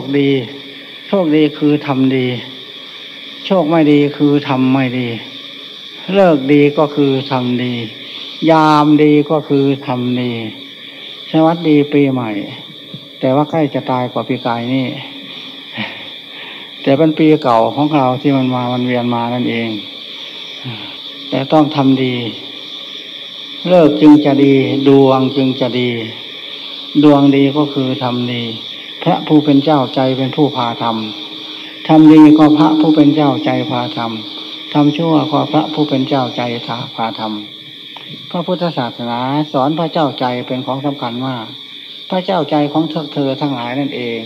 คดี โชคดีคือทำดี โชคไม่ดีคือทำไม่ดี เลิกดีก็คือทำดี ยามดีก็คือทำดีสวัสดีปีใหม่ แต่ว่าใกล้จะตายกว่าปีกายนี่ แต่เป็นปีเก่าของเราที่มันมามันเวียนมานั่นเอง แต่ต้องทำดี เลิกจึงจะดี ดวงจึงจะดี ดวงดีก็คือทำดี พระผู้เป็นเจ้าใจเป็นผู้พาทำทำดีก็พระผู้เป็นเจ้าใจพาทำทำชั่วก็พระผู้เป็นเจ้าใจทาพาทำพระพุทธศาสนาสอนพระเจ้าใจเป็นของสำคัญมาก พระเจ้าใจของเธอทั้งหลายนั่นเอง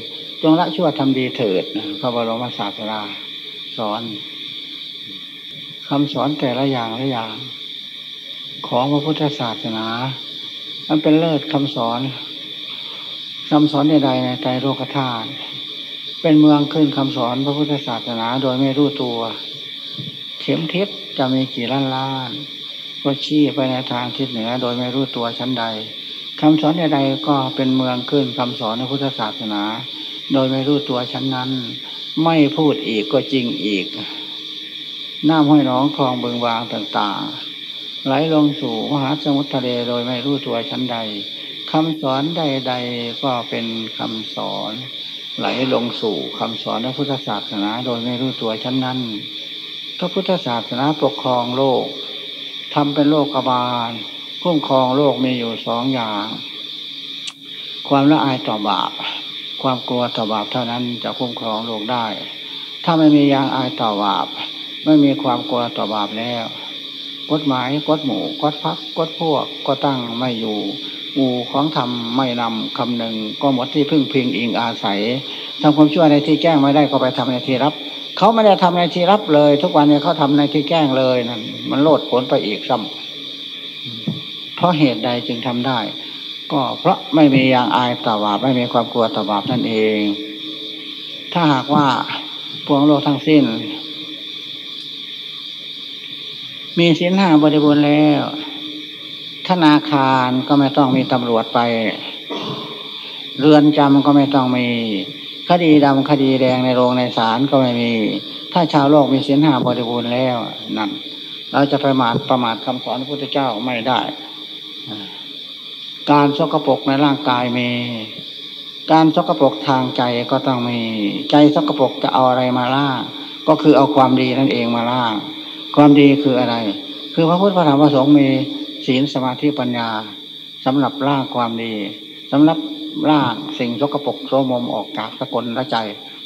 จงละชั่วทำดีเถิดพระบรมศาสดาสอนคำสอนแต่ละอย่างละอย่าง ของพระพุทธศาสนา มันเป็นเลิศคำสอน คำสอนใดๆในใจโลกธาตุเป็นเมืองขึ้นคำสอนพระพุทธศาสนาโดยไม่รู้ตัว เข็มทิศจะมีกี่ล้านล้านก็ชี้ไปในทางทิศเหนือโดยไม่รู้ตัวชั้นใดคำสอนใดๆก็เป็นเมืองขึ้นคำสอนพระพุทธศาสนา โดยไม่รู้ตัวชั้นนั้น ไม่พูดอีกก็จริงอีกน้ำห้อยน้องคลองเบิงวางต่างๆ ไหลลงสู่มหาสมุทรทะเลโดยไม่รู้ตัวชั้นใด คำสอนใด ๆ ก็เป็นคำสอนไหลลงสู่คำสอนพระพุทธศาสนาโดยไม่รู้ตัวชั้นนั้นพระพุทธศาสนาปกครองโลกทำเป็นโลกบาลคุ้มครองโลกมีอยู่สองอย่าง ความละอายต่อบาป ความกลัวต่อบาปเท่านั้นจะคุ้มครองโลกได้ ถ้าไม่มียางอายต่อบาป ไม่มีความกลัวต่อบาปแล้ว กฎหมายกฎหมู่กฎพักกฎพวกก็ตั้งไม่อยู่ อูของธรรมไม่นำคำหนึ่งก็หมดที่พึ่งพิงอิงอาศัยทำความชั่วในที่แจ้งไม่ได้ก็ไปทำในที่รับ เขาไม่ได้ทำในที่รับเลย ทุกวันนี้เขาทำในที่แจ้งเลยนั่นมันโลดผลไปอีกซ้ำเพราะเหตุใดจึงทำได้ ก็เพราะไม่มียางอายต่อบาปไม่มีความกลัวต่อบาปนั่นเอง ถ้าหากว่าพวงโลกทั้งสิ้น มีสินห้าบริบูรณ์แล้ว ธนาคารก็ไม่ต้องมีตำรวจไป เรือนจำก็ไม่ต้องมี คดีดำคดีแดงในโรงในศาลก็ไม่มี ถ้าชาวโลกมีศีลห้าบริบูรณ์แล้วนั่นเราจะประมาทประมาทคำสอนพระพุทธเจ้าไม่ได้ การสกรปรกในร่างกายมี การสกรปรกทางใจก็ต้องมี ใจสกรปรกจะเอาอะไรมาล่าก็คือเอาความดีนั่นเองมาล่าความดีคืออะไร คือพระพุทธพระธรรมพระสงฆ์มี ศีลสมาธิปัญญาสำหรับล่าความดีสำหรับล่าสิ่งสกปรกโสมมออกจากสกลละใจ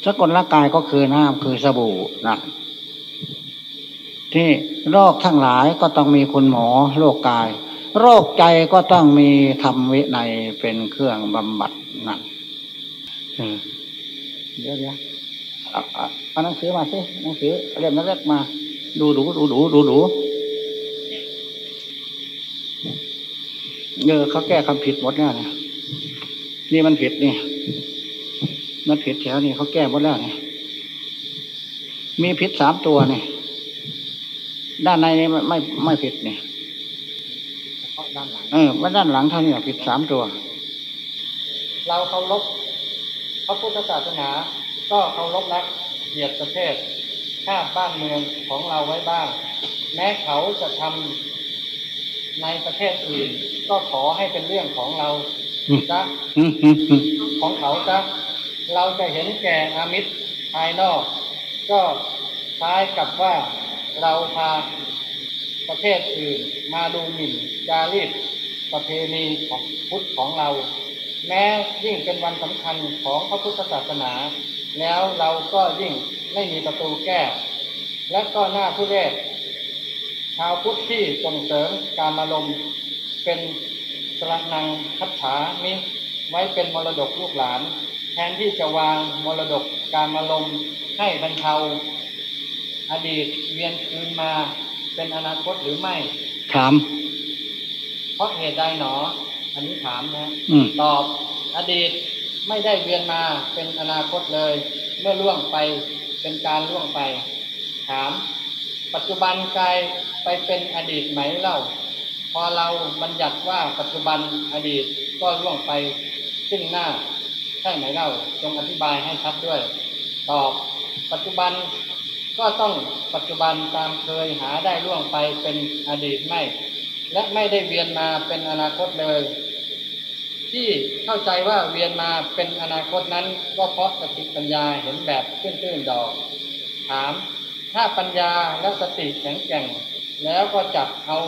สกลละกายก็คือน้ำคือสบู่นะที่โรคทั้งหลายก็ต้องมีคุณหมอโรคกาย โรคใจก็ต้องมีธรรมวินัยเป็นเครื่องบำบัดนั่นเดี๋ยวเดี๋ยวเอาหนังสือมาสิหนังสือเรียนนักเล็กมา ดูดูดูดูดูดู เออเขาแก้คำผิดหมดแล้วนี่ยนี่มันผิดนี่มันผิดแถวนี่เขาแก้หมดแล้วนี่มีผิดสามตัวนี่ด้านในนี่ไม่ไม่ผิดนี่ด้านหลังเออว่าด้านหลังเท่านี้ผิดสามตัว เราเคารพพระพุทธศาสนา ก็เคารพรักเกียรติประเทศชาติบ้านเมืองของเราไว้บ้าง แม้เขาจะทำ ในประเทศอื่นก็ขอให้เป็นเรื่องของเราจ้ะของเขาจ้ะเราจะเห็นแก่อามิตรภายนอก ก็คล้ายกับว่าเราพาประเทศอื่นมาดูหมิ่นจารีตประเพณีของพุทธของเรา แม้ยิ่งเป็นวันสำคัญของพระพุทธศาสนา แล้วเราก็ยิ่งไม่มีประตูแก้ และก็หน้าผู้แรก ชาวพุทธที่ส่งเสริมการมาลมเป็นสระนังคัตถามิไว้เป็นมรดกลูกหลาน แทนที่จะวางมรดกการมาลงให้บรรเทาอดีตเวียนคืนมาเป็นอนาคตหรือไม่ ถาม เพราะเหตุใดหนอ อันนี้ถามนะอตอบอดีตไม่ได้เวียนมาเป็นอนาคตเลย เมื่อล่วงไปเป็นการล่วงไป ถาม ปัจจุบันกลายไปเป็นอดีตไหมเล่า พอเราบัญญัติว่าปัจจุบันอดีตก็ล่วงไปซึ่งหน้าถช่ไหมเล่าจงอธิบายให้ชัดด้วย ตอบปัจจุบันก็ต้องปัจจุบันตามเคยหาได้ล่วงไปเป็นอดีตไม่ และไม่ได้เวียนมาเป็นอนาคตเลย ที่เข้าใจว่าเวียนมาเป็นอนาคตนั้น ก็เพราะสติปัญญาเห็นแบบตื้นๆดอก ถาม ถ้าปัญญาและสติแข็งแกร่ง แล้วก็จับเอา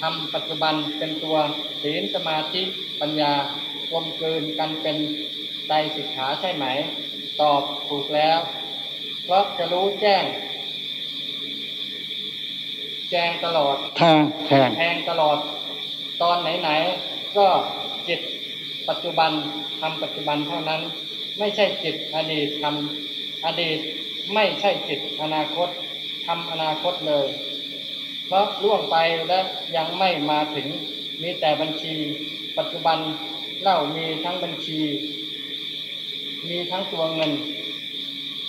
ทำปัจจุบันเป็นตัวศีลสมาธิปัญญากลมกลืนกันเป็นใจสิกขาใช่ไหม ตอบถูกแล้ว เพราะจะรู้แจ้ง แจ้งตลอดแทงแทงแทงตลอด ตอนไหนๆก็จิตปัจจุบันทำปัจจุบันเท่านั้น ไม่ใช่จิตอดีตทำอดีต ไม่ใช่จิตอนาคตทำอนาคตเลย เพราะล่วงไปและยังไม่มาถึงมีแต่บัญชี ปัจจุบันเล่ามีทั้งบัญชี มีทั้งตัวเงิน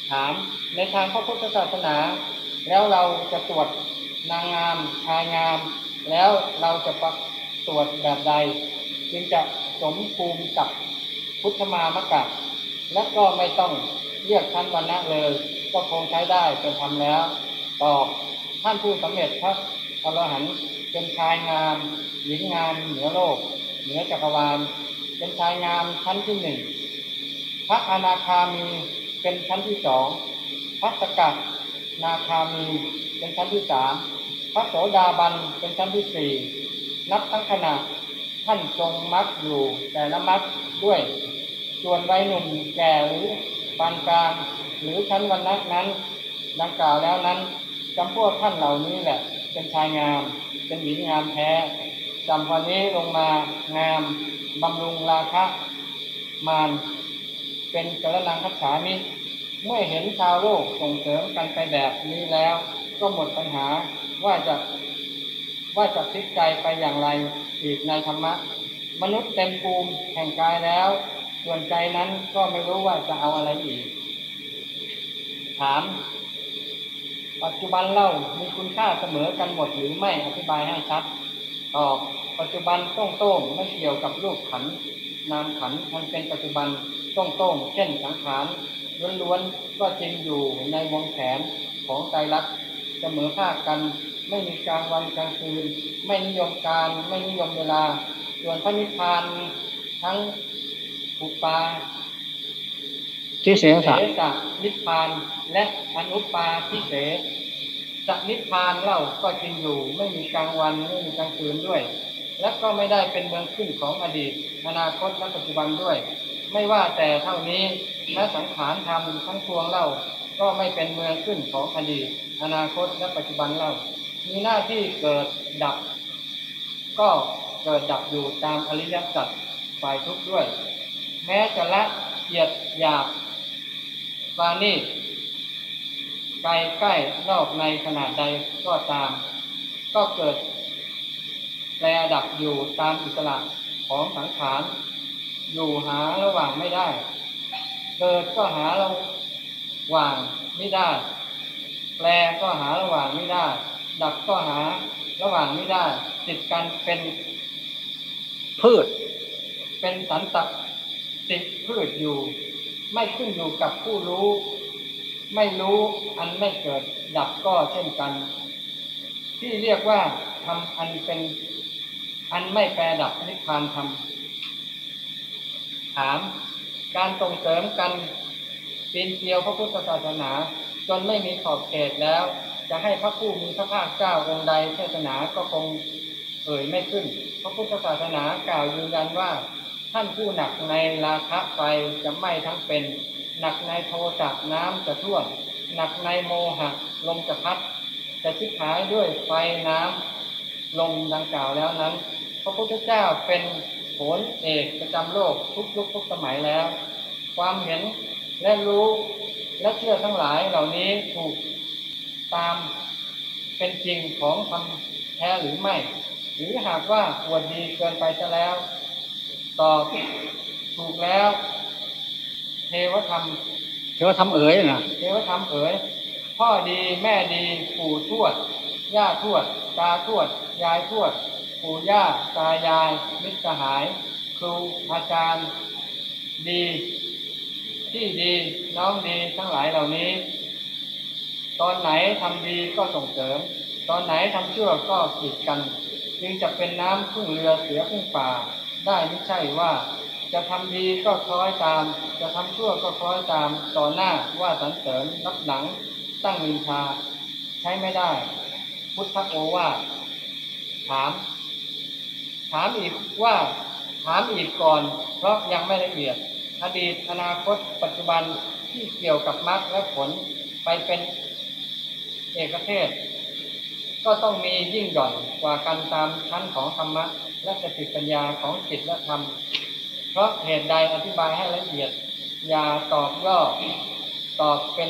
ถามในทางพระพุทธศาสนา แล้วเราจะตรวจนางงามชายงาม แล้วเราจะประตรวจแบบใด จึงจะสมภูมิกับพุทธมามกะและก็ไม่ต้อง เรียกชั้นวรรณะเลย ก็คงใช้ได้เป็นทำแล้ว ตอบท่านผู้สำเร็จพระอรหันต์เป็นชายงามหญิงงามเหนือโลก เหนือจักรวาล เป็นชายงามชั้นที่หนึ่งพระอนาคามีเป็นชั้นที่สองพระสกัดนาคามีเป็นชั้นที่สามพระโสดาบันเป็นชั้นที่สี่นับทั้งขณะท่านทรงมักอยู่แต่ละมักด้วย ส่วนไวัยหนุ่มแก่หรือ ปานกลางหรือชั้นวันนักนั้น ดังกล่าวแล้วนั้นจำพวกท่านเหล่านี้แหละ เป็นชายงาม เป็นหญิงงามแท้จำวันนี้ลงมางามบำรุงราคะมาน เป็นกระนังคัจฉามิเมื่อเห็นชาวโลกส่งเสริมกันไปแบบนี้แล้ว ก็หมดปัญหาว่าจะว่าจะพลิกใจไปอย่างไรอีกในธรรมะ มนุษย์เต็มภูมิแห่งกายแล้ว ส่วนใจนั้นก็ไม่รู้ว่าจะเอาอะไรอีก ถาม ปัจจุบันเล่ามีคุณค่าเสมอกันหมดหรือไม่อธิบายให้ชัดตอบปัจจุบันต้องโต้งไม่เกี่ยวกับรูปขันนามขันมันเป็นปัจจุบันต้องโต้งเช่นสังขารล้วนๆก็จริงอยู่ในวงแขนของใจรักเสมอภาคกัน ไม่มีกลางวันกลางคืน ไม่นิยมการไม่นิยมเวลา ส่วนพระนิพพานทั้ง อุปาที่เสียสะเสสะนิพพานและอนุปาทิเสสนิพพานเล่าก็จริงอยู่ไม่มีกลางวันไม่มีกลางคืนด้วย และก็ไม่ได้เป็นเมืองขึ้นของอดีต อนาคตและปัจจุบันด้วย ไม่ว่าแต่เท่านี้และสังขารธรรมทั้งพวงเล่าก็ไม่เป็นเมืองขึ้นของอดีต อนาคตและปัจจุบันเล่า มีหน้าที่เกิดดับ ก็เกิดดับอยู่ตามอริยสัจฝ่ายทุกข์ด้วย แม้จะละเอียดหยาบปานีไกลใกล้นอกในขนาดใดก็ตาม ก็เกิดแปรดับอยู่ตามอิสระของสังขารอยู่หาระหว่างไม่ได้ เกิดก็หาระหว่างไม่ได้ แปลก็หาระหว่างไม่ได้ ดับก็หาระหว่างไม่ได้ ติดกันเป็นพืช เป็นสันต ติดพืชอยู่ ไม่ขึ้นอยู่กับผู้รู้ ไม่รู้อันไม่เกิดดับก็เช่นกัน ที่เรียกว่าทำอันเป็นอันไม่แปรดับนิพพานธรรมถามการส่งเสริมกันปีนเกลียวพระพุทธศาสนา จนไม่มีขอบเขตแล้ว จะให้พระผู้มีพระภาคเจ้าองค์ใดเทศนาก็คงเอ่ยไม่ขึ้น พระพุทธศาสนากล่าวยืนยันว่า ท่านผู้หนักในราคะไฟจะไหม้ทั้งเป็น หนักในโทสะน้ำจะท่วมหนักในโมหะลมจะพัดจะชิบหายด้วยไฟน้ำลมดังกล่าวแล้วนั้น พระพุทธเจ้าเป็นโหนเอกประจำโลกทุกยุคทุกสมัยแล้ว ความเห็นและรู้และเชื่อทั้งหลายเหล่านี้ถูกตามเป็นจริงของคำแท้หรือไม่ หรือหากว่าอวดดีเกินไปซะแล้ว ตอบถูกแล้ว เทวธรรม เทวธรรมเอ๋ยนะเทวธรรมเอ๋ยพ่อดีแม่ดีปู่ทวด ย่าทวด ตาทวด ยายทวด ปู่ย่า ตายาย มิตรสหาย ครูอาจารย์ ดี ที่ดีน้องดีทั้งหลายเหล่านี้ ตอนไหนทำดีก็ส่งเสริม ตอนไหนทำชั่วก็กีดกัน จึงจะเป็นน้ำพึ่งเรือเสือพึ่งป่า ได้ไม่ใช่ว่า จะทำดีก็คล้อยตาม จะทำชั่วก็คล้อยตามต่อหน้าว่าสรรเสริญรับหลัง ตั้งนินทา ใช้ไม่ได้ พุทธโอวาทถาม ถามอีกว่าถามอีกก่อน เพราะยังไม่ละเอียด อดีตอนาคต ปัจจุบันที่เกี่ยวกับมรรคและผลไปเป็นเอกเทศ ก็ต้องมียิ่งหย่อนกว่ากันตามชั้นของธรรมะและสติปัญญาของจิตและธรรม เพราะเหตุใดอธิบายให้ละเอียด อย่าตอบย่อตอบเป็น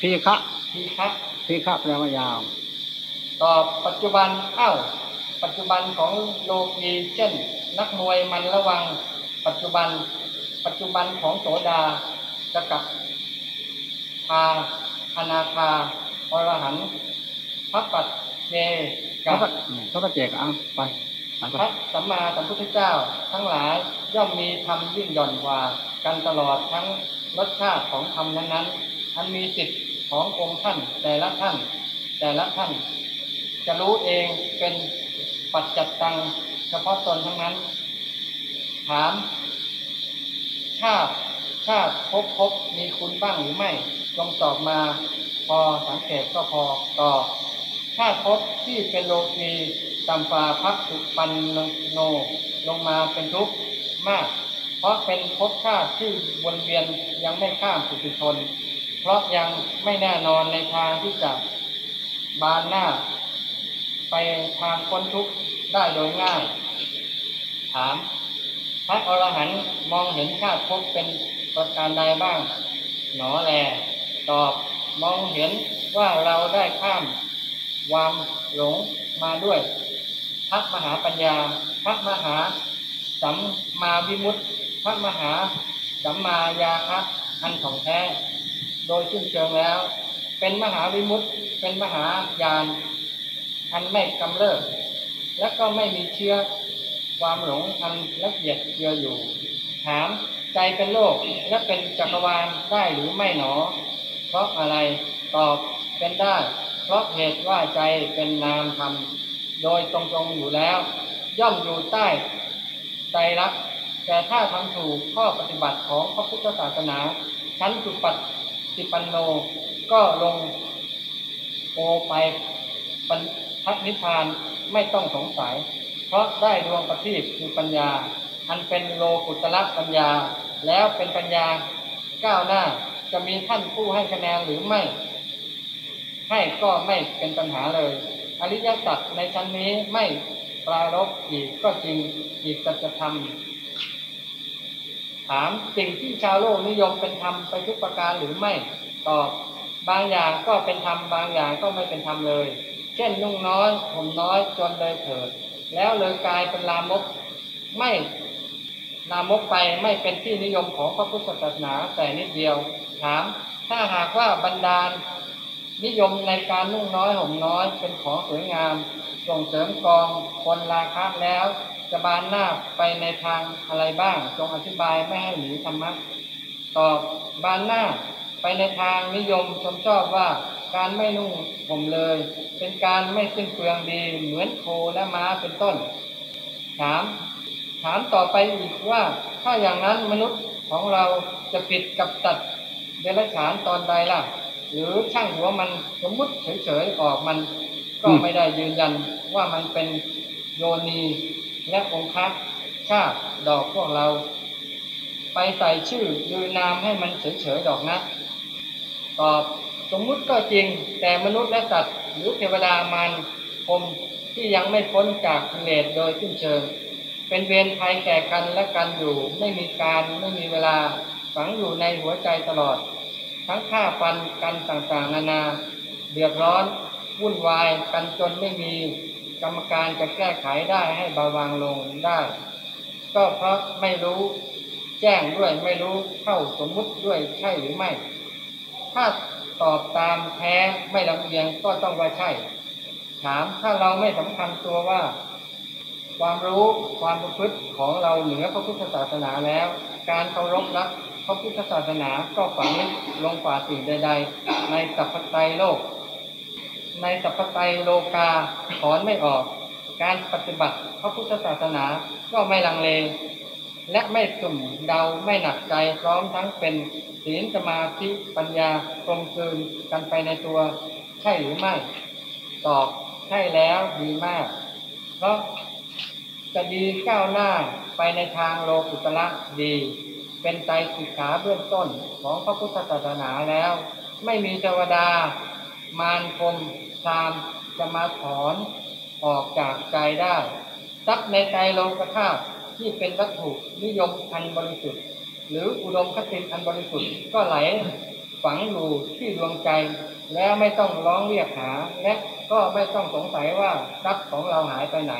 พีคะทีคัดพีคะแปลว่ายาว ตอบปัจจุบันเอ้า ปัจจุบันของโลกีเช่น นักมวยมันระวัง ปัจจุบัน ปัจจุบันของโสดาจะกับทาอนาคาอรหัน พระปัจเจเขากับก็เขาก็แจกเอาไปเอาไปพระสัมมาสัมพุทธเจ้า ทั้งหลายย่อมมีธรรมยิ่งหย่อนกว่ากันตลอดทั้งรสชาติของธรรมนั้นๆอันมีสิทธิ์ขององค์ท่านแต่ละท่าน แต่ละท่าน จะรู้เองเป็นปัจจัตตังเฉพาะตนทั้งนั้น ถาม ชาติชาติพบพบมีคุณบ้างหรือไม่จงตอบมา พอสังเกตก็พอตอบ ชาพบที่เป็นโลกีตัมฟาพักสุปันโนลงมาเป็นทุกข์มาก เพราะเป็นภพชาติที่วนเวียนยังไม่ข้ามปุถุชน เพราะยังไม่แน่นอนในทางที่จะบานหน้า ไปทางพ้นทุกข์ได้โดยง่าย ถาม พระอรหันต์มองเห็นชาติภพเป็นประการใดบ้าง หนอแล ตอบมองเห็นว่าเราได้ข้าม วามหลงมาด้วยพระมหาปัญญา พระมหาสัมมาวิมุตติ พระมหาสัมมายาคะอันของแท้ โดยสิ้นเชิงแล้ว เป็นมหาวิมุตติ เป็นมหายานอันไม่กำเริบและก็ไม่มีเชื้อความหลงอันละเอียดเยืออยู่ ถามใจเป็นโลกและเป็นจักรวาลได้หรือไม่หนอ เพราะอะไรตอบเป็นได้ เพราะเหตุว่าใจเป็นนามธรรม โดยตรงๆอยู่แล้ว ย่อมอยู่ใต้ใจรัก แต่ถ้าทำถูกข้อปฏิบัติของพระพุทธศาสนา ชั้นสุปฏิปันโนก็ลงโอไปปันพัฒนิพพานไม่ต้องสงสัย เพราะได้ดวงประทีปคือปัญญา อันเป็นโลกุตละปัญญา แล้วเป็นปัญญาก้าวหน้าจะมีท่านผู้ให้คะแนนหรือไม่ ให้ก็ไม่เป็นปัญหาเลย อริยสัจในชั้นนี้ไม่ปรารบอีกก็จริงอีกสัจธรรมถามสิ่งที่ชาวโลกนิยมเป็นธรรมไปทุกประการหรือไม่ตอบบางอย่างก็เป็นธรรมบางอย่างก็ไม่เป็นธรรมเลย เช่นนุ่งน้อยผมน้อยจนเลยเถิด แล้วเลยกลายเป็นลามกไม่ลามกไปไม่เป็นที่นิยมของพระพุทธศาสนาแต่นิดเดียว ถาม ถ้าหากว่าบรรดาล นิยมในการนุ่งน้อยห่มน้อยเป็นของสวยงาม ส่งเสริมกองคนราคะแล้ว จะบานหน้าไปในทางอะไรบ้าง จงอธิบายไม่ให้หนีธรรมะตอบบานหน้าไปในทางนิยมชมชอบว่าการไม่นุ่งห่มเลย เป็นการไม่สิ้นเปลืองดีเหมือนโคและม้าเป็นต้น ถาม ถามต่อไปอีกว่า ถ้าอย่างนั้นมนุษย์ของเราจะผิดกับสัตว์เดรัจฉานตอนใดล่ะ หรือช่างหัวมันสมมุติเฉยๆออกมันก็ไม่ได้ยืนยันว่ามันเป็นโยนีและองค์ชาติดอกพวกเรา ไปใส่ชื่อลือนามให้มันเฉยๆดอกนะตอบสมมุติก็จริงแต่มนุษย์และสัตว์ หรือเทวดามันพรหมที่ยังไม่พ้นจากกิเลสโดยสิ้นเชิง เป็นเวรภัยแก่กันและกันอยู่ไม่มีการไม่มีเวลาฝังอยู่ในหัวใจตลอด ทั้งฆ่าฟันกันต่างๆ นานา เดือดร้อนวุ่นวายกันจนไม่มีกรรมการจะแก้ไขได้ให้เบาบางลงได้ ก็เพราะไม่รู้แจ้งด้วยไม่รู้เข้าสมมุติด้วยใช่หรือไม่ ถ้าตอบตามแท้ไม่ลำเอียงก็ต้องว่าใช่ ถามถ้าเราไม่สำคัญตัวว่า ความรู้ความประพฤติของเราเหนือพระพุทธศาสนาแล้ว การเคารพรัก พระพุทธศาสนาก็ฝังลงกว่าสิ่งใด ๆ ในสัพพไตโลก ในสัพพไตโลกาถอนไม่ออก การปฏิบัติพระพุทธศาสนาก็ไม่ลังเล และไม่สุ่มเดาไม่หนักใจพร้อมทั้งเป็นศีลสมาธิปัญญากลมกลืนกันไปในตัวใช่หรือไม่ ตอบใช่แล้วดีมาก เพราะจะดีก้าวหน้าไปในทางโลกุตละดี เป็นใจสิกขาเบื้องต้นของพระพุทธศาสนาแล้ว ไม่มีเทวดา มารคมพรามจะมาถอนออกจากใจได้ทรัพย์ในใจโลกธาตุที่เป็นวัตถุนิยมอันบริสุทธิ์ หรืออุดมคติอันบริสุทธิ์ก็ไหลฝังอยู่ที่ดวงใจ แล้วไม่ต้องร้องเรียกหา และก็ไม่ต้องสงสัยว่าทรัพย์ของเราหายไปไหน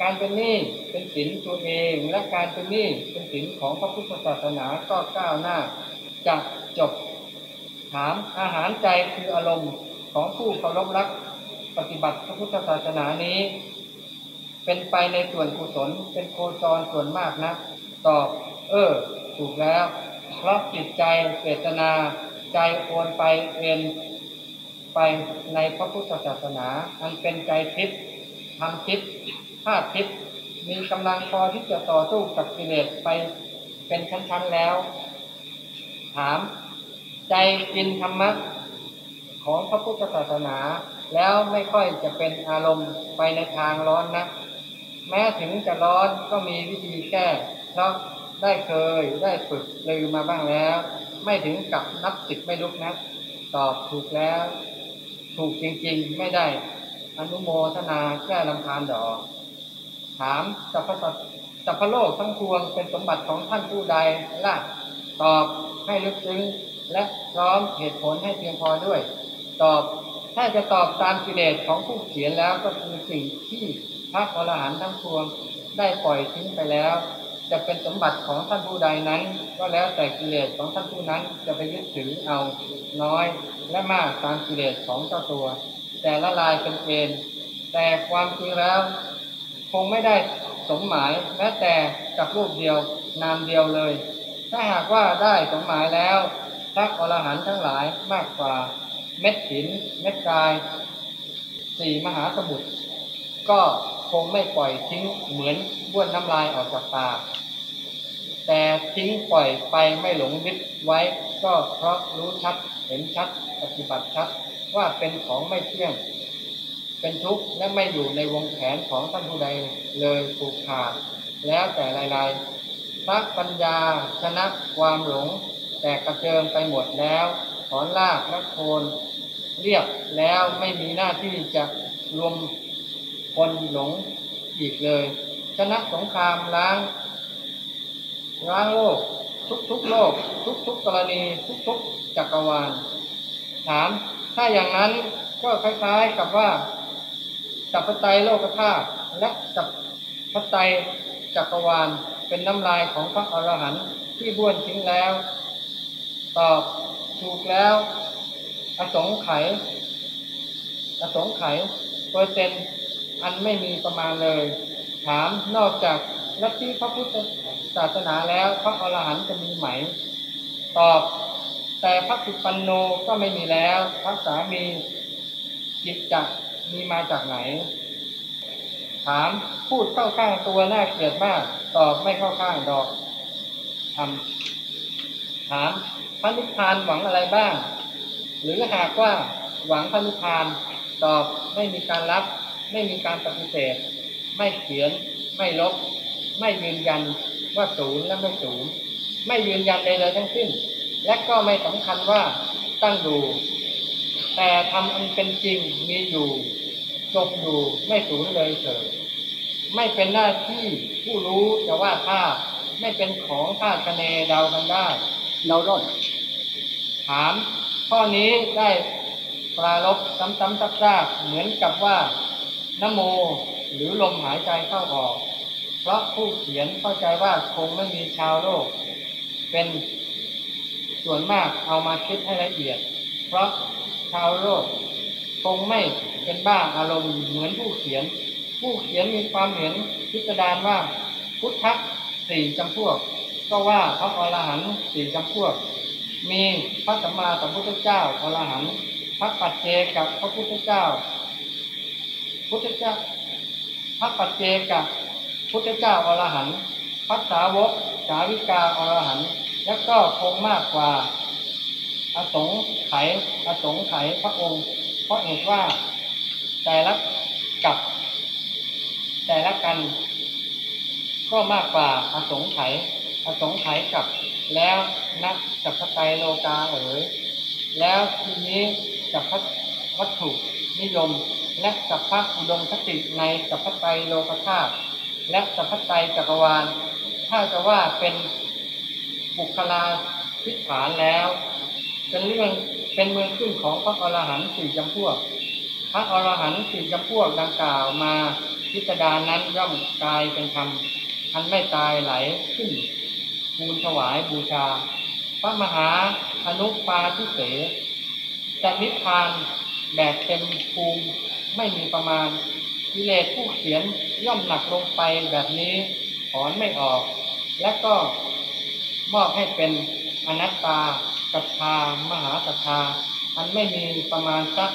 การเป็นหนี้เป็นสินตัวเองและการเป็นหนี้เป็นสินของพระพุทธศาสนาก็ก้าวหน้าจะจบถามอาหารใจคืออารมณ์ของผู้เคารพรักปฏิบัติพระพุทธศาสนานี้ เป็นไปในส่วนกุศลเป็นโคจรส่วนมากนะตอบเออ ถูกแล้วเพราะจิตใจเจตนาใจโอนไปเอ็นไปในพระพุทธศาสนา อันเป็นใจทิพย์ทำทิพย์าตุทิพย์มีกำลังพอที่จะต่อสู้กับกิเลสไปเป็นชั้นๆแล้ว ถามใจกินธรรมะของพระพุทธศาสนา แล้วไม่ค่อยจะเป็นอารมณ์ไปในทางร้อนนะ แม้ถึงจะร้อนก็มีวิธีแก้เพราะได้เคยได้ฝึกลือมาบ้างแล้ว ไม่ถึงกับนับสิบไม่ลุกนะตอบถูกแล้ว ถูกจริงๆไม่ได้ อนุโมทนาแก้ลำพานดอก ถามสัพพสัสัพพโลกทั้งพวงเป็นสมบัติของท่านผู้ใดล่ะตอบให้ลึกซึ้งและพร้อมเหตุผลให้เพียงพอด้วย ตอบถ้าจะตอบตามกิเลสของผู้เขียนแล้วก็คือสิ่งที่พระอรหันต์ทั้งพวงได้ปล่อยทิ้งไปแล้ว จะเป็นสมบัติของท่านผู้ใดนั้น ก็แล้วแต่กิเลสของท่านผู้นั้นจะไปยึดถือเอาน้อยและมากตามกิเลสของเจ้าตัว แต่ละลายเป็นเกณฑ์แต่ความจริงแล้ว คงไม่ได้สมหมายแม้แต่กับรูปเดียวนามเดียวเลย ถ้าหากว่าได้สมหมายแล้วพระอรหันต์ทั้งหลายมากกว่า เม็ดหิน เม็ดทรายสี่มหาสมุทรก็คงไม่ปล่อยทิ้งเหมือนบ้วนน้ำลายออกจากปากแต่ทิ้งปล่อยไปไม่หลงยึดไว้ ก็เพราะรู้ชัดเห็นชัด ปฏิบัติชัดว่าเป็นของไม่เที่ยง เป็นทุกข์และไม่อยู่ในวงแขนของท่านผู้ใดเลยผูกขาดแล้วแต่รายๆพระปัญญาชนะความหลง แต่กระเจิงไปหมดแล้วถอนรากและโคนเรียบแล้วไม่มีหน้าที่จะรวมคนหลงอีกเลย ชนะสงครามล้างล้างโลก ทุกทุกโลก ทุกทุกกรณีทุกทุกจักรวาลถาม ถ้าอย่างนั้นก็คล้ายๆกับว่า สัพพไตโลกธาตุและสัพพไตจักรวาลเป็นน้ำลายของพระอรหันต์ที่บ้วนทิ้งแล้ว ตอบถูกแล้ว อสงไขยอสงไขยเปอร์เซ็นต์อันไม่มีประมาณเลย ถามนอกจากลัทธิพระพุทธศาสนาแล้วพระอรหันต์จะมีไหม ตอบ แต่พระสุปันโนก็ไม่มีแล้ว พระสามีจิตจัก มีมาจากไหน ถามพูดเข้าข้างตัวน่าเกลียดมาก ตอบไม่เข้าข้างดอกทำถามพระนิพพานหวังอะไรบ้าง หรือหากว่าหวังพระนิพพาน ตอบไม่มีการรับ ไม่มีการปฏิเสธ ไม่เขียน ไม่ลบ ไม่ยืนยันว่าศูนย์และไม่ศูนย์ไม่ยืนยันใดๆทั้งสิ้น และก็ไม่สำคัญว่าตั้งดู แต่ทำอันเป็นจริงมีอยู่จบอยู่ไม่ศูนย์เลยเถิดไม่เป็นหน้าที่ผู้รู้จะว่าท่าไม่เป็นของคาดคะเนเดากันได้เรารอดถาม ข้อนี้ได้ปรารบซ้ำๆซักๆเหมือนกับว่านโมหรือลมหายใจเข้าออก เพราะผู้เขียนเข้าใจว่าคงไม่มีชาวโลก เป็นส่วนมากเอามาคิดให้ละเอียด เพราะ ชาวโลกคงไม่เป็นบ้าอารมณ์เหมือนผู้เขียน ผู้เขียนมีความเห็นพิจารณาว่าพุทธะสี่จำพวก ก็ว่าพระอรหันต์สี่จำพวก มีพระสัมมาสัมพุทธเจ้าอรหันต์พระปัจเจกับพระพุทธเจ้า พุทธเจ้า พระปัจเจกับพุทธเจ้าอรหันต์พระสาวกสาวิกาอรหันต์แล้วก็คงมากกว่า อสงไขยอสงไขยพระองค์เพราะเหตุว่าแต่ละกับ แต่ละกัน ก็มากกว่าอสงไขยอสงไขยกับ แล้วนักจักระไตรโลกาเอ๋ยแล้วทีนี้จักรวัตถุนิยม และสับพพะอุดมคติในสับพพไตรโลกธาตุและสับพพไตรจักรวาลถ้าจะว่าเป็นบุคลาพิฐานแล้ว เป็นเรื่องเป็นเมืองขึ้นของพระอรหันต์สี่จำพวก พระอรหันต์สี่จำพวกดังกล่าวมาพิจารณานั้นย่อมกลายเป็นธรรมอันไม่ตายไหลขึ้นบูญถวายบูชา พระมหาอนุปาทิเสจะนิพพานแบบเต็มภูมิไม่มีประมาณกิเลสผู้เขียนย่อมหนักลงไปแบบนี้ถอนไม่ออก และก็มอบให้เป็นอนัตตา ศรัทธามหาศรัทธาอันไม่มีประมาณสัก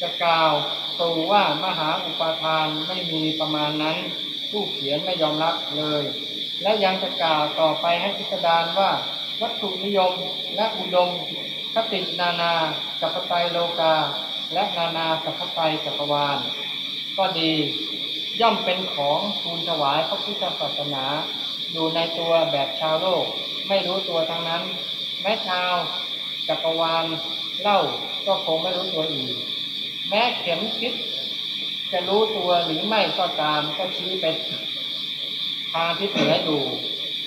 จะกล่าวตูว่ามหาอุปาทานไม่มีประมาณนั้น ผู้เขียนไม่ยอมรับเลย และยังจะกล่าวต่อไปให้พิจารว่า วัตถุนิยมและอุดมคตินานาจักรไตโลกา และนานาสัพไตจักรวาล ก็ดี ย่อมเป็นของทูลถวายพระพุทธศาสนา อยู่ในตัวแบบชาวโลก ไม่รู้ตัวทั้งนั้น แม้ชาวจักรวาลเล่าก็คงไม่รู้ตัวอีก แม้เข็มคิดจะรู้ตัวหรือไม่ก็ตามก็ชี้ไปทางที่เหนืออยู่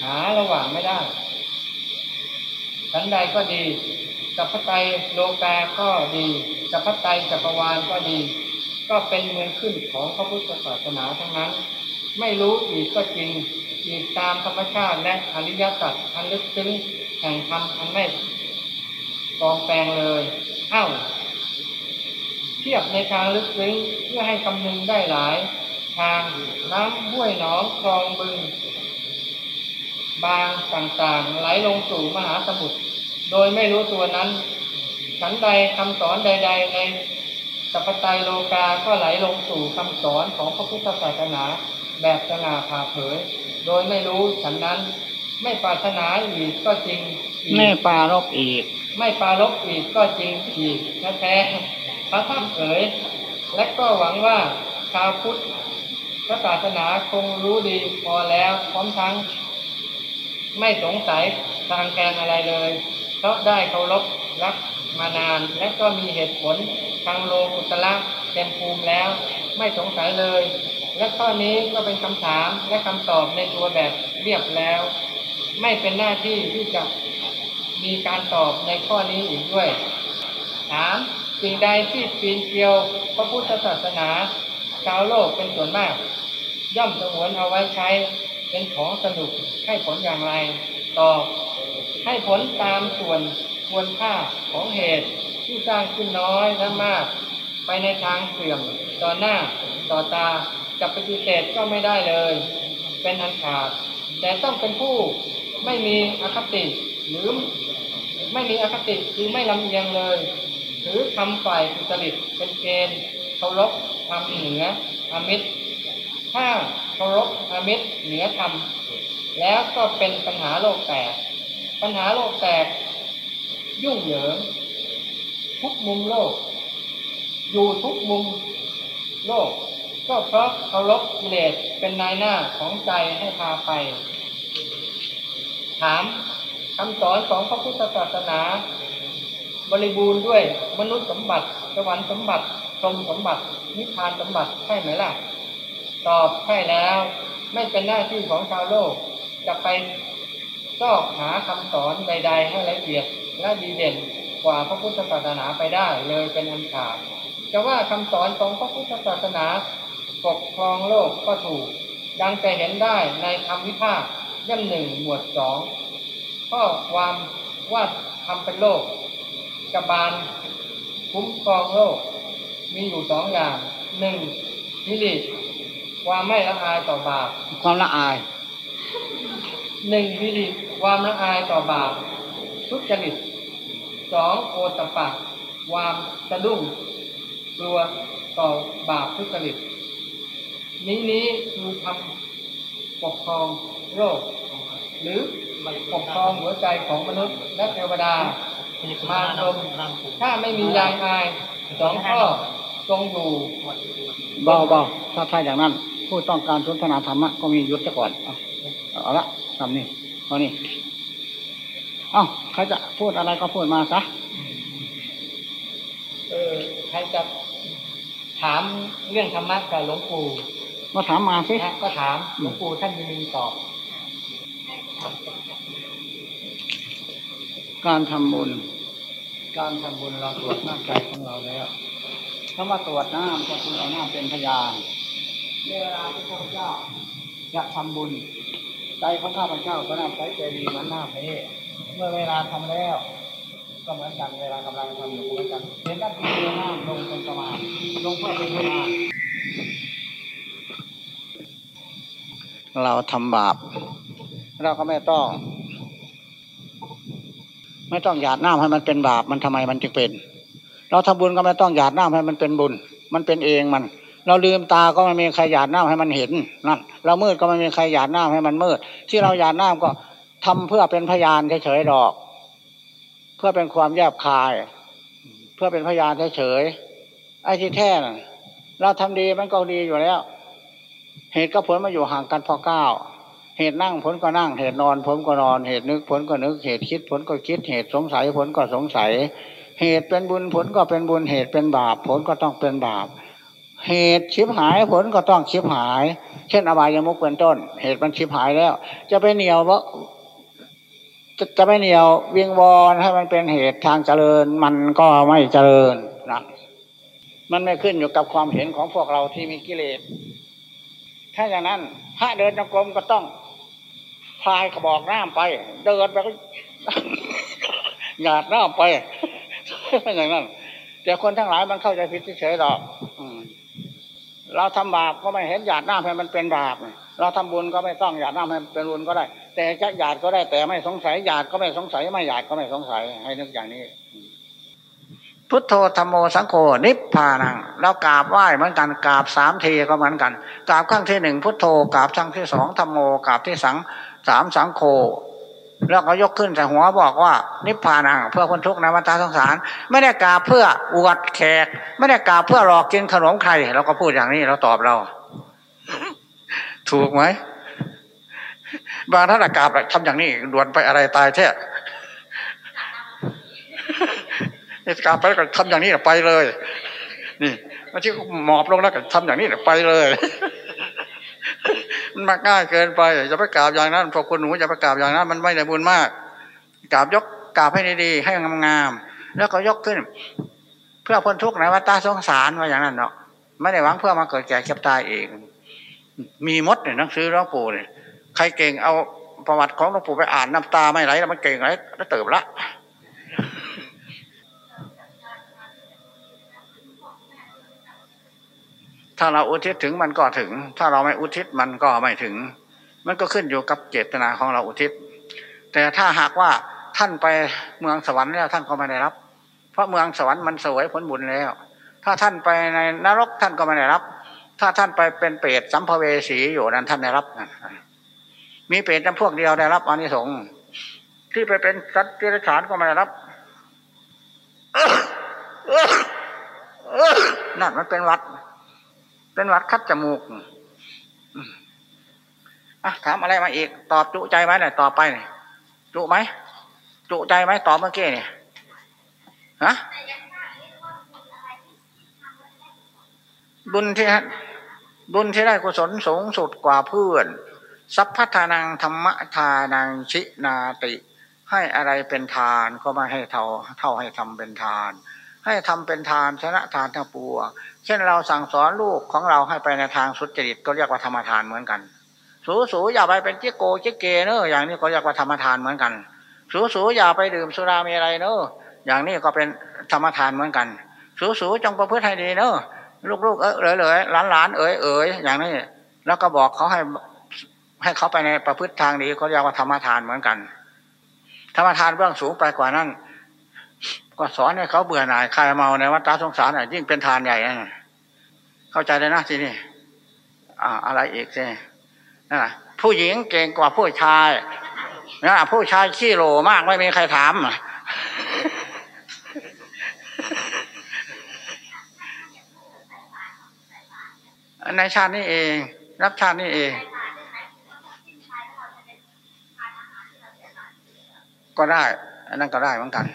หาระหว่างไม่ได้ฉันใดก็ดีสัพพไตรโลกาก็ดีสัพพไตรจักรวาลก็ดี ก็เป็นเมืองขึ้นของพระพุทธศาสนาทั้งนั้น ไม่รู้อีกก็จริงอีกตามธรรมชาติและอริยสัจอันลึกซึ้งแห่งธรรมอันไม่กองแปลงเลยเอ้าเทียบในทางลึกซึ้งเพื่อให้คำนึงได้หลาย ทางน้ำห้วยหนองคลองบึง บางต่างๆไหลลงสู่มหาสมุทรโดยไม่รู้ตัวนั้น ฉันใดคำสอนใด ๆ ในสัพพไตโลกาก็ไหลลงสู่คำสอนของพระพุทธศาสนา แบบสง่าผ่าเผย โดยไม่รู้ฉันนั้น ไม่ปรารถนาอีกก็จริงอีกแม่ปลารบอีก ไม่ปรารบอีกก็จริงอีกแท้ๆพระท่านเอ๋ยและก็หวังว่าชาวพุทธพระศาสนาคงรู้ดีพอแล้วพร้อมทั้ง ไม่สงสัยทางแกงอะไรเลย เพราะได้เคารพรักมานาน และก็มีเหตุผลทางโลกุตละเต็มภูมิแล้ว ไม่สงสัยเลย และข้อนี้ก็เป็นคำถามและคำตอบในตัวแบบเรียบแล้ว ไม่เป็นหน้าที่ที่จะมีการตอบในข้อนี้อีกด้วยถามสิ่งใดที่ปีนเกลียวพระพุทธศาสนาชาวโลกเป็นส่วนมาก ย่อมสงวนเอาไว้ใช้เป็นของสนุกให้ผลอย่างไร ตอบ ให้ผลตามส่วนควรค่าของเหตุที่สร้างขึ้นน้อยและมาก ไปในทางเสื่อมต่อหน้าต่อตา จะปฏิเสธก็ไม่ได้เลย เป็นอันขาด แต่ต้องเป็นผู้ไม่มีอคติหรือไม่มีอคติคือไม่ลำเอียงเลยถือคำฝ่ายสุจริตเป็นเกณฑ์เคารพธรรมเหนืออมิตร ถ้าเคารพอมิตรเหนือธรรมแล้วก็เป็นปัญหาโลกแตก ปัญหาโลกแตก ยุ่งเหยิงทุกมุมโลก อยู่ทุกมุมโลก ก็เพราะเคารพกิเลสเป็นนายหน้าของใจให้พาไป ถามคำสอนของพระพุทธศาสนา บริบูรณ์ด้วยมนุษย์สมบัติสวรรค์สมบัติพรมสมบัตินิพพานสมบัติใช่ไหมล่ะ ตอบใช่แล้ว ไม่เป็นหน้าที่ของชาวโลก จะไปซอกหาคำสอนใด ๆ ให้ละเอียดและดีเด่นกว่าพระพุทธศาสนาไปได้เลยเป็นอันขาดจะว่าคำสอนของพระพุทธศาสนา ปกครองโลกก็ถูก ดังจะเห็นได้ในคำวิพากษ์ย่ำหนึ่งหมวดสองข้อความว่าทำเป็นโลกกบาลคุ้มครองโลก มีอยู่สองอย่างหนึ่งนิริตความไม่ละอายต่อบาปความละอายหนึ่งวิริความละอายต่อบาปทุจริตสองโอตปะความสะดุ้งกลัวต่อบาปทุจริต นี้นี้คือทำปกครองโลกหรือปกครองหัวใจของมนุษย์และเทวดา มาลมถ้าไม่มียางอายสองข้อทรงอยู่เบาเบาถ้าถ้าอย่างนั้น ผู้ต้องการสนทนาธรรมะก็มียุทธซะก่อนเอาเอาละทำนี่เอานี่เอ้าใครจะพูดอะไรก็พูดมาซะเออใครจะถามเรื่องธรรมะกับหลวงปู่ มาถามมาสินะก็ถามหลวงปู่ท่านยินดีตอบ การทำบุญ การทำบุญเราตรวจน้ำใจของเราแล้วคำว่าตรวจน้ำก็คือเอาน้ำเป็นพยานเวลาที่ข้าพเจ้าอยากทำบุญ ใจของข้าพเจ้าก็น้ำใสใจดีเหมือนน้ำนี้เมื่อเวลาทำแล้วก็เหมือนกันเวลากำลังทำอยู่ก็เหมือนกันเห็นน้ำที่น้ำลงเป็นประมาณลงเพื่อเป็นพยาน เราทำบาป เราก็ไม่ต้อง ไม่ต้องหยาดน้ำให้มันเป็นบาปมันทำไมมันจึงเป็น เราทำบุญก็ไม่ต้องหยาดน้ำให้มันเป็นบุญ มันเป็นเองมัน เราลืมตาก็ไม่มีใครหยาดน้ำให้มันเห็นนั่นเรามืดก็ไม่มีใครหยาดน้ำให้มันมืด ที่เราหยาดน้ำก็ทำเพื่อเป็นพยานเฉยๆดอก เพื่อเป็นความแยบคาย เพื่อเป็นพยานเฉยๆไอ้ที่แท้เราทำดีมันก็ดีอยู่แล้ว เหตุกับผลมาอยู่ห่างกันพอเก้าเหตุนั่งผลก็นั่ง เหตุนอนผลก็นอน เหตุนึกผลก็นึก เหตุคิดผลก็คิด เหตุสงสัยผลก็สงสัย เหตุเป็นบุญผลก็เป็นบุญ เหตุเป็นบาปผลก็ต้องเป็นบาป เหตุชิบหายผลก็ต้องชิบหาย เช่นอบายมุกเป็นต้น เหตุมันชิบหายแล้ว จะไปเหนียวว่าจะจะไม่เหนียวเวียงวอนให้มันเป็นเหตุทางเจริญ มันก็ไม่เจริญนะมันไม่ขึ้นอยู่กับความเห็นของพวกเราที่มีกิเลส ถ้าอย่างนั้นพระเดินจงกรมก็ต้องพายกระบอกน้ำไป เดินไปก็หยาดน้ำไปเป็นอย่างนั้นแต่คนทั้งหลายมันเข้าใจผิดเฉยๆหรอกเราทำบาปก็ไม่เห็นหยาดน้ำให้มันเป็นบาปเราทำบุญก็ไม่ต้องหยาดน้ำให้มันเป็นบุญก็ได้ แต่จะหยาดก็ได้แต่ไม่สงสัยหยาดก็ไม่สงสัยไม่หยาดก็ไม่สงสัยให้นึกอย่างนี้ พุทโธธรรมโมสังโฆนิพพานังเรากราบไหว้เหมือนกันกราบสามทีก็เหมือนกันกราบครั้งที่หนึ่งพุทโธกราบครั้งที่สองธรรมโมกราบที่สังสามสังโฆแล้วก็ยกขึ้นใส่หัวบอกว่า นิพพานังเพื่อคนทุกข์ในวัฏสงสาร ไม่ได้กราบเพื่ออวดแขก ไม่ได้กราบเพื่อหลอกกินขนมใครเราก็พูดอย่างนี้เราตอบเรา ถูกไหมบางท่านกราบทำอย่างนี้ด่วนไปอะไรตายแท้ นี่กาบไปแล้วก็ทำอย่างนี้ไปเลย นี่มาที่หมอบลงแล้วก็ทำอย่างนี้ไปเลยมันมากง่ายเกินไปอย่าไปกราบอย่างนั้นพอคนหนูอย่าไปกราบอย่างนั้น มันไม่ได้บุญมากกราบยกกราบให้ดีๆให้งามๆแล้วก็ยกขึ้น เพื่อพ้นทุกข์ในวัฏสงสารว่าอย่างนั้นเนาะไม่ได้หวังเพื่อมาเกิดแก่เก็บตายเองมีมดเนี่ยหนังสือหลวงปู่เนี่ยใครเก่งเอาประวัติของหลวงปู่ไปอ่านน้ำตาไม่ไหลแล้วมันเก่งไรแล้วเติบละ ถ้าเราอุทิศถึงมันก็ถึง ถ้าเราไม่อุทิศมันก็ไม่ถึง มันก็ขึ้นอยู่กับเจตนาของเราอุทิศ แต่ถ้าหากว่าท่านไปเมืองสวรรค์แล้วท่านก็ไม่ได้รับ เพราะเมืองสวรรค์มันเสวยผลบุญแล้ว ถ้าท่านไปในนรกท่านก็ไม่ได้รับ ถ้าท่านไปเป็นเปรตสัมภเวสีอยู่นั้นท่านได้รับ มีเปรตจำพวกเดียวได้รับอานิสงส์ที่ไปเป็นสัตว์เดรัจฉานก็ไม่ได้รับนั่นมันเป็นวัด เป็นวัดคัดจมูกอะถามอะไรมาอีก ตอบจุใจไหมเนี่ยตอบไปเนี่ยจุไหมจุใจไหมตอบเมื่อกี้เนี่ยฮะบุญที่บุญที่ได้กุศลสูงสุดกว่าเพื่อน สัพพทานังธรรมทานังชินาติ ให้อะไรเป็นทานก็ม่ให้เท่า เท่าให้ทำเป็นทาน ให้ทำเป็นทานชนะทานทั้งปวง เช่นเราสั่งสอนลูกของเราให้ไปในทางสุจริตก็เรียกว่าธรรมทานเหมือนกัน สูสูอย่าไปเป็นเจ๊โกเจ๊เกเนอะอย่างนี้ก็เรียกว่าธรรมทานเหมือนกัน สูสูอย่าไปดื่มสุรามีอะไรเนอะอย่างนี้ก็เป็นธรรมทานเหมือนกัน สูสูจงประพฤติให้ดีเนอะลูกๆเออเลยเลยหลานหลานเอ๋ยเอ๋ยอย่างนี้แล้วก็บอกเขาให้ให้เขาไปในประพฤติทางดีเขาเรียกว่าธรรมทานเหมือนกัน ธรรมทานเบื้องสูงไปกว่านั้น ก็สอนให้เขาเบื่อหน่ายคลายเมาในวัฏสงสารยิ่งเป็นทานใหญ่ เข้าใจเลยนะทีนี้อ่า อะไรเอกใช่นะผู้หญิงเก่งกว่าผู้ชายนะผู้ชายขี้โลมากไม่มีใครถามในชาตินี้เอง รับชาตินี้เอง ก็ได้อันนั้นก็ได้เหมือนกัน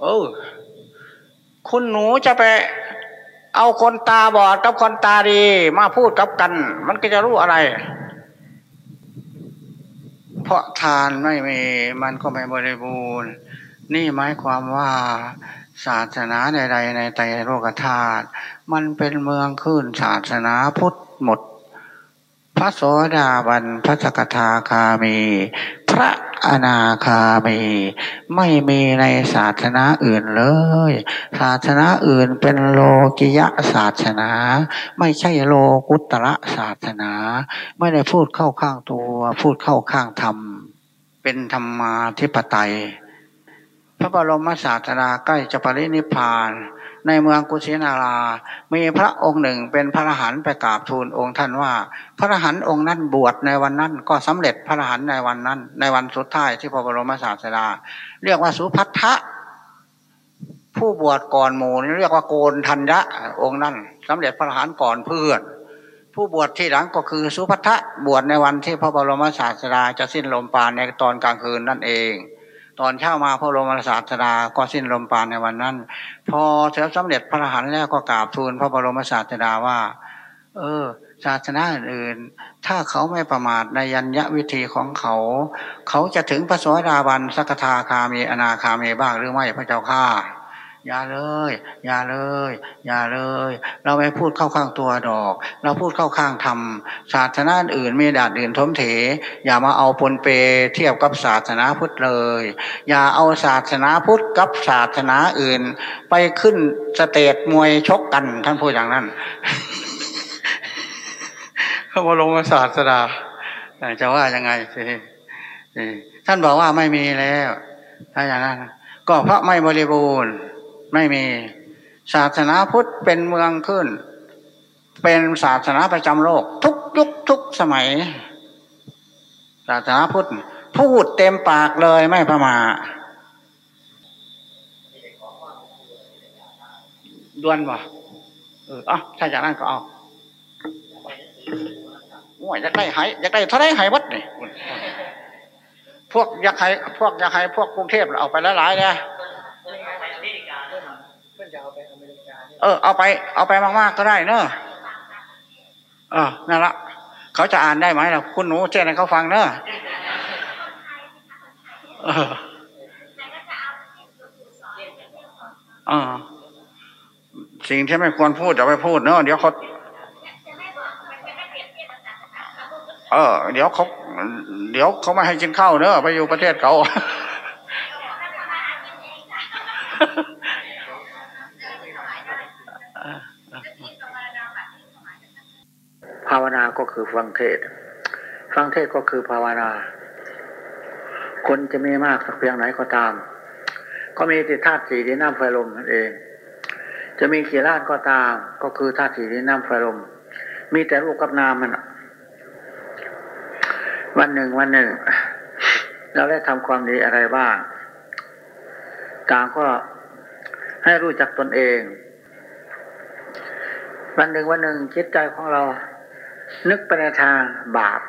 เออ คุณหนูจะไปเอาคนตาบอดกับคนตาดี มาพูดกับกัน มันก็จะรู้อะไร เพราะทานไม่มีมันก็ไม่บริบูรณ์ นี่หมายความว่าศาสนาใดๆในไตรโลกธาตุมันเป็นเมืองขึ้นศาสนาพุทธหมด พระโสดาบันพระสกทาคามี พระ อนาคามี ไม่มีในศาสนาอื่นเลย ศาสนาอื่นเป็นโลกิยะศาสนา ไม่ใช่โลกุตระศาสนา ไม่ได้พูดเข้าข้างตัว พูดเข้าข้างธรรม เป็นธรรมาธิปไตย พระบรมศาสดาใกล้จะปรินิพาน ในเมืองกุสินารา มีพระองค์หนึ่งเป็นพระอรหันต์ไปกราบทูลองค์ท่านว่า พระอรหันต์องค์นั้นบวชในวันนั้น ก็สำเร็จพระอรหันต์ในวันนั้น ในวันสุดท้ายที่พระบรมศาสดา เรียกว่าสุพัทธะผู้บวชก่อนหมู่เรียกว่าโกนทัญญะองค์นั้นสำเร็จพระอรหันต์ก่อนเพื่อนผู้บวชที่หลังก็คือสุพัทธะบวชในวันที่พระบรมศาสดาจะสิ้นลมปราณในตอนกลางคืนนั่นเอง ตอนเช้ามาพระบรมศาสดาก็สิ้นลมปราณในวันนั้น พอเสร็จสำเร็จพระอรหันต์แล้วก็กราบทูลพระบรมศาสดาว่า เออศาสนาอื่นถ้าเขาไม่ประมาทในยัญญวิธีของเขา เขาจะถึงพระโสดาบันสักทาคามีอนาคามีบ้างหรือไม่พระเจ้าข้า อย่าเลย อย่าเลย อย่าเลย เราไม่พูดเข้าข้างตัวดอก เราพูดเข้าข้างธรรมศาสนาอื่นมีดาษดื่นทมเถ อย่ามาเอาปนเปเทียบกับศาสนาพุทธเลย อย่าเอาศาสนาพุทธกับศาสนาอื่น ไปขึ้น stage มวยชกกันท่านพูดอย่างนั้นพระบรมศาสดาจะว่ายังไงสิท่านบอกว่าไม่มีแล้วถ้าอย่างนั้นก็เพราะไม่บริบูรณ์ ไม่มีศาสนาพุทธเป็นเมืองขึ้น เป็นศาสนาประจำโลก ทุกยุคทุกสมัย ศาสนาพุทธพูดเต็มปากเลยไม่ประมาดวนบ่เอออะถ้าจากนั้นก็เอาโว่าอยากได้หายอยากได้เท่าไรหายวัดนี่พวกอยากให้พวกอยากให้พวกกรุงเทพเอาไปหลายๆเนี่ย เออ เอาไป เอาไปมาก ๆ ก็ได้เนอะเออนั่นละเขาจะอ่านได้ไหมล่ะคุณหนูเจ้ให้เขาฟังเนอะเออเออสิ่งที่ไม่ควรพูดจะไปพูดเนอะเดี๋ยวเขาเออ เดี๋ยวเขาเดี๋ยวเขาไม่ให้กินข้าวเนอะไปอยู่ประเทศเขา ภาวนาก็คือฟังเทศ ฟังเทศก็คือภาวนา คนจะมีมากสักเพียงไหนก็ตาม ก็มีติธาตุสี่ดินน้ำไฟลมนั่นเอง จะมีขีราชก็ตาม ก็คือธาตุสี่ดินน้ำไฟลม มีแต่รูปกับนามมันวันหนึ่งวันหนึ่ง เราได้ทำความดีอะไรบ้างต่างก็ให้รู้จักตนเอง วันหนึ่งวันหนึ่งจิตใจของเรา นึกไปในทางบาป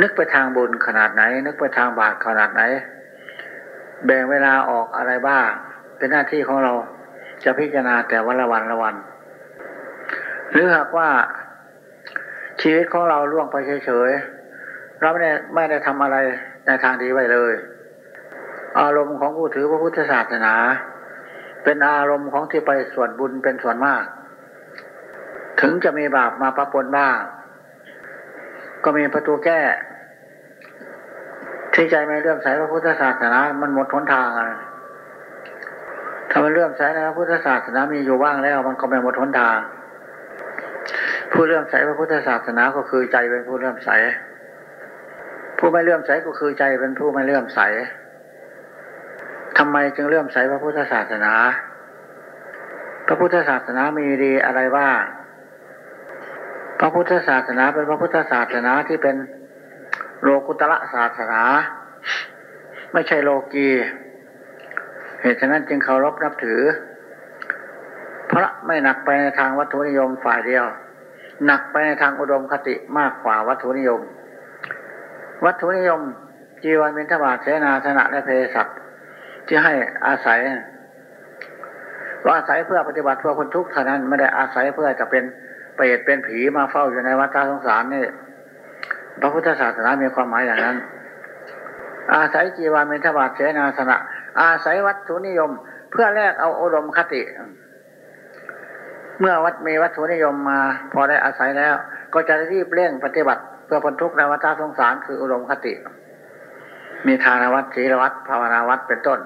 นึกไปทางบุญขนาดไหน นึกไปทางบาปขนาดไหน แบ่งเวลาออกอะไรบ้าง เป็นหน้าที่ของเราจะพิจารณาแต่วันละวันละวัน หรือหากว่าชีวิตของเราล่วงไปเฉยๆเราไม่ได้ไม่ได้ทำอะไรในทางดีไว้เลย อารมณ์ของผู้ถือพระพุทธศาสนา เป็นอารมณ์ของที่ไปส่วนบุญเป็นส่วนมาก ถึงจะมีบาปมาประปนบ้าง ก็มีประตูแก้ ที่ใจไม่เลื่อมใสพระพุทธศาสนามันหมดหนทางอะถ้ามันเลื่อมใสในพระพุทธศาสนามีอยู่ว่างแล้ว มันก็ไม่หมดหนทาง ผู้เลื่อมใสพระพุทธศาสนาก็คือใจเป็นผู้เลื่อมใส ผู้ไม่เลื่อมใสก็คือใจเป็นผู้ไม่เลื่อมใสทำไมจึงเลื่อมใสพระพุทธศาสนา พระพุทธศาสนามีดีอะไรบ้าง พระพุทธศาสนาเป็นพระพุทธศาสนาที่เป็นโลกุตระศาสนา ไม่ใช่โลกีเหตุฉะนั้นจึงเคารพนับถือ พระไม่หนักไปในทางวัตถุนิยมฝ่ายเดียว หนักไปในทางอุดมคติมากกว่าวัตถุนิยม วัตถุนิยม จีวันมินทบาทเสนาธนะและเพศัตที่ให้อาศัยก็อาศัยเพื่อปฏิบัติเพื่อคนทุกข์เท่านั้นไม่ได้อาศัยเพื่อจะเป็น เปรตเป็นผีมาเฝ้าอยู่ในวัฏสงสารนี่พระพุทธศาสนามีความหมายอย่างนั้น อาศัยจีวามินทบาทเสนาสนะ อาศัยวัตถุนิยม เพื่อแลกเอาอุดมคติ เมื่อวัดมีวัตถุนิยมมา พอได้อาศัยแล้ว ก็จะรีบเร่งปฏิบัติ เพื่อพ้นทุกข์ในวัฏสงสารคืออุดมคติ มีทานวัดศีลวัดภาวนาวัดเป็นต้น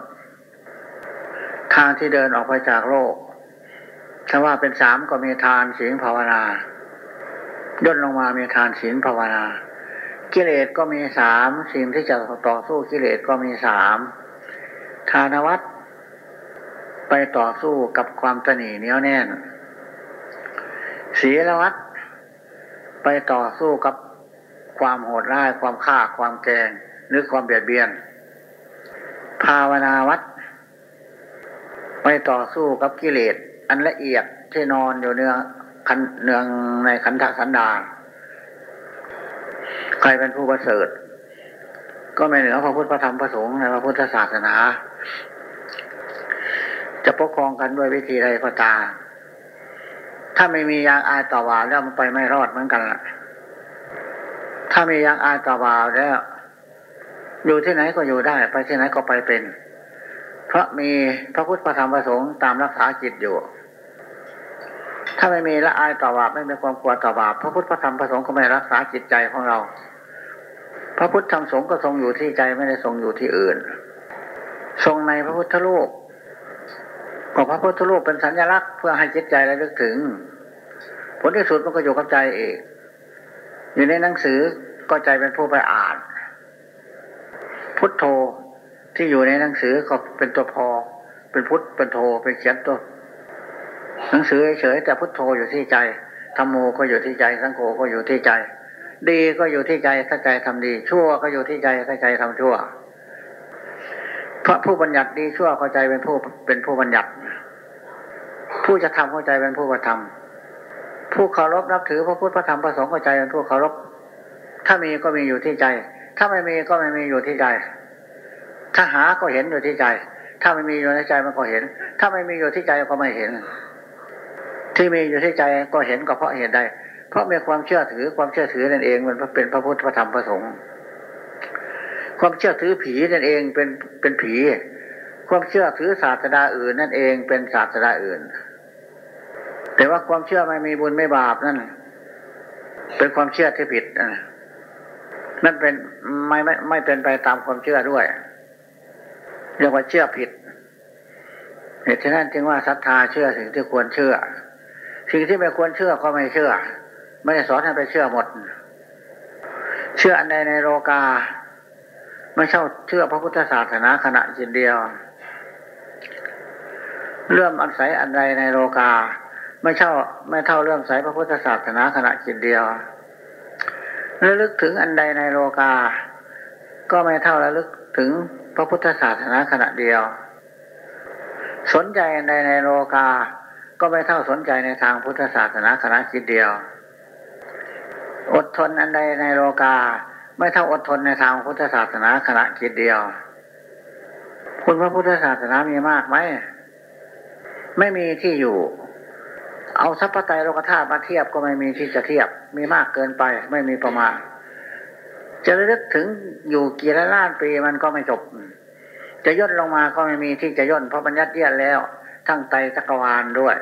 ทางที่เดินออกไปจากโลก ถ้าว่าเป็นสามก็มีทานศีลภาวนา ย่นลงมามีทานศีลภาวนา กิเลสก็มีสามสิ่งที่จะต่อสู้กิเลสก็มีสามทานวัดไปต่อสู้กับความตนีเนี้ยแน่น ศีลวัดไปต่อสู้กับความโหดร้ายความฆ่าความแกงหรือความเบียดเบียน ภาวนาวัดไปต่อสู้กับกิเลส อันละเอียดที่นอนอยู่เนื้อคันเนืองในขันธสันดานใครเป็นผู้ประเสริฐ ก็ไม่เหนือพระพุทธพระธรรมพระสงฆ์ในพระพุทธศาสนา จะปกครองกันด้วยวิธีใดก็ตามถ้าไม่มียางอายต่อบาแล้วมันไปไม่รอดเหมือนกันละถ้ามียางอายต่อบาแล้ว อยู่ที่ไหนก็อยู่ได้ ไปที่ไหนก็ไปเป็น เพราะมีพระพุทธพระธรรมพระสงฆ์ตามรักษาจิตอยู่ ถ้าไม่มีละอายต่อบาปไม่มีความกลัวต่อบาปพระพุทธพระธรรมพระสงฆ์ก็ไม่รักษาจิตใจของเรา พระพุทธธรรมสงฆ์ก็ทรงอยู่ที่ใจไม่ได้ทรงอยู่ที่อื่น ทรงในพระพุทธรูปก็พระพุทธรูปเป็นสัญลักษณ์เพื่อให้จิตใจระลึกถึง ผลที่สุดมันก็อยู่กับใจเองอยู่ในหนังสือก็ใจเป็นผู้ไปอ่าน พุทโธ ที่อยู่ในหนังสือก็เป็นตัวพอ เป็นพุทธเป็นโธเป็นเขียนตัว หนังสือเฉยแต่พุทโธอยู่ที่ใจธรรมโมก็อยู่ที่ใจสังโฆก็อยู่ที่ใจ ดีก็อยู่ที่ใจถ้าใจทำดี ชั่วก็อยู่ที่ใจถ้าใจทำชั่วเพราะผู้บัญญัติดีชั่วเข้าใจเป็นผู้เป็นผู้บัญญัติ ผู้จะทำเข้าใจเป็นผู้กระทำผู้เคารพนับถือพระพุทธพระธรรมพระสงฆ์เข้าใจเป็นผู้เคารพถ้ามีก็มีอยู่ที่ใจ ถ้าไม่มีก็ไม่มีอยู่ที่ใจ ถ้าหาก็เห็นอยู่ที่ใจ ถ้าไม่มีอยู่ในใจมันก็เห็น ถ้าไม่มีอยู่ที่ใจก็ไม่เห็น ที่มีอยู่ที่ใจก็เห็นก็เพราะเหตุใด เพราะมีความเชื่อถือความเชื่อถือนั่นเอง มันเป็นพระพุทธพระธรรมพระสงฆ์ความเชื่อถือผีนั่นเองเป็นเป็นผี ความเชื่อถือศาสดาอื่นนั่นเองเป็นศาสดาอื่น แต่ว่าความเชื่อไม่มีบุญไม่บาปนั่นเป็นความเชื่อที่ผิดนั่นเป็นไม่ไม่ไม่เป็นไปตามความเชื่อด้วย เรียกว่าเชื่อผิดเหตุฉะนั้นจึงว่าศรัทธาเชื่อสิ่งที่ควรเชื่อ สิ่งที่ไม่ควรเชื่อก็ไม่เชื่อ ไม่ได้สอนให้ไปเชื่อหมด เชื่ออันใดในโลกา ไม่เช่าเชื่อพระพุทธศาสนาขณะจิตเดียว เรื่องอันใสอันใดในโลกา ไม่เช่าไม่เท่าเรื่องใสพระพุทธศาสนาขณะจิตเดียวระลึกถึงอันใดในโลกา ก็ไม่เท่าระลึกถึง พระพุทธศาสนาขณะเดียว สนใจอันในโลกา ก็ไม่เท่าสนใจในทางพุทธศาสนาคณะคิดเดียว อดทนอันใดในโลกา ไม่เท่าอดทนในทางพุทธศาสนาคณะคิดเดียว คุณพระพุทธศาสนามีมากไหมไม่มีที่อยู่ เอาสัพพไตโลกธาตุมาเทียบก็ไม่มีที่จะเทียบ มีมากเกินไป ไม่มีประมาณ จะระลึกถึงอยู่กี่ล้านปีมันก็ไม่จบ จะย่นลงมาก็ไม่มีที่จะย่นเพราะบัญญัติเยี่ยนแล้ว ทั้งไตจักรวาลด้วย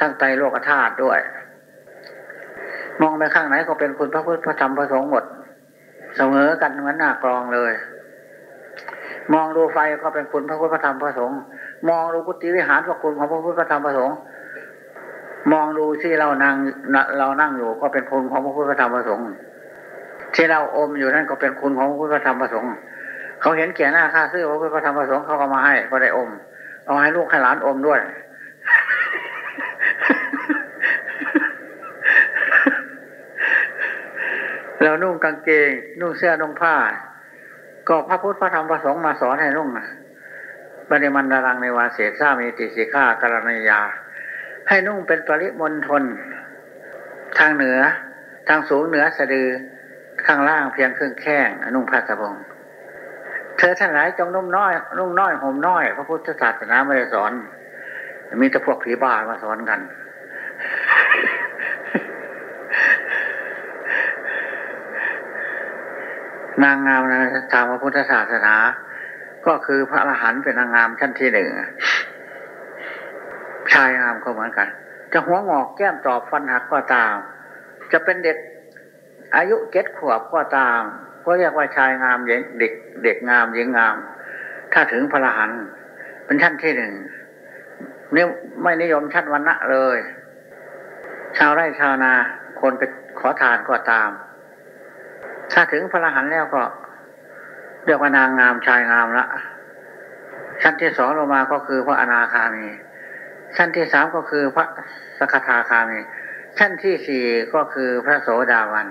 ทั้งไตโลกธาตุด้วย มองไปข้างไหนก็เป็นคุณพระพุทธพระธรรมพระสงฆ์หมด เสมอกันเหมือนหน้ากรองเลย มองดูไฟก็เป็นคุณพระพุทธพระธรรมพระสงฆ์มองดูกุฏิวิหารก็คุณของพระพุทธพระธรรมพระสงฆ์มองดูที่เรานั่งเรานั่งอยู่ก็เป็นคุณของพระพุทธพระธรรมประสงค์ ที่เราอมอยู่นั่นก็เป็นคุณของพระพุทธธรรมประสงค์เขาเห็นแก่หน้าค่าซื้อพระพุทธธรรมประสงค์เขาก็มาให้ก็ได้อมเอาให้ลูกให้หลานอมด้วยเรานุ่งกางเกง นุ่งเสื้อนุ่งผ้า ก็พระพุทธพระธรรมพระสงฆ์มาสอนให้นุ่งบันิมันดารังในวาเสสามีติสิกาการณียา ให้นุ่งเป็นปริมณฑลทางเหนือ ทางสูงเหนือสะดือ ข้างล่างเพียงครึ่งแข้งนุ่งผ้าสบง เธอท่านหลายจงนุ่มน้อย นุ่งน้อยห่มน้อย พระพุทธศาสนาไม่ได้สอน มีแต่พวกผีบ้ามาสอนกัน นางงามในทางพระพุทธศาสนา ก็คือพระอรหันต์เป็นนางงามชั้นที่หนึ่งชายงามก็เหมือนกัน จะหัวงอกแก้มตอบฟันหักก็ตาม จะเป็นเด็ก อายุเจ็ดขวบก็ตาม ก็เรียกว่าชายงามเด็กเด็กงามหญิงงาม ถ้าถึงพระรหันเป็นชั้นที่หนึ่งนี่ไม่นิยมชั้นวันณะเลย ชาวไร่ชาวนาคนไปขอทานก็ตาม ถ้าถึงพระรหันแล้วก็เรียกว่านางงามชายงามละชั้นที่สองลงมาก็คือพระอนาคามี ชั้นที่สามก็คือพระสกทาคามี ชั้นที่สี่ก็คือพระโสดาวัน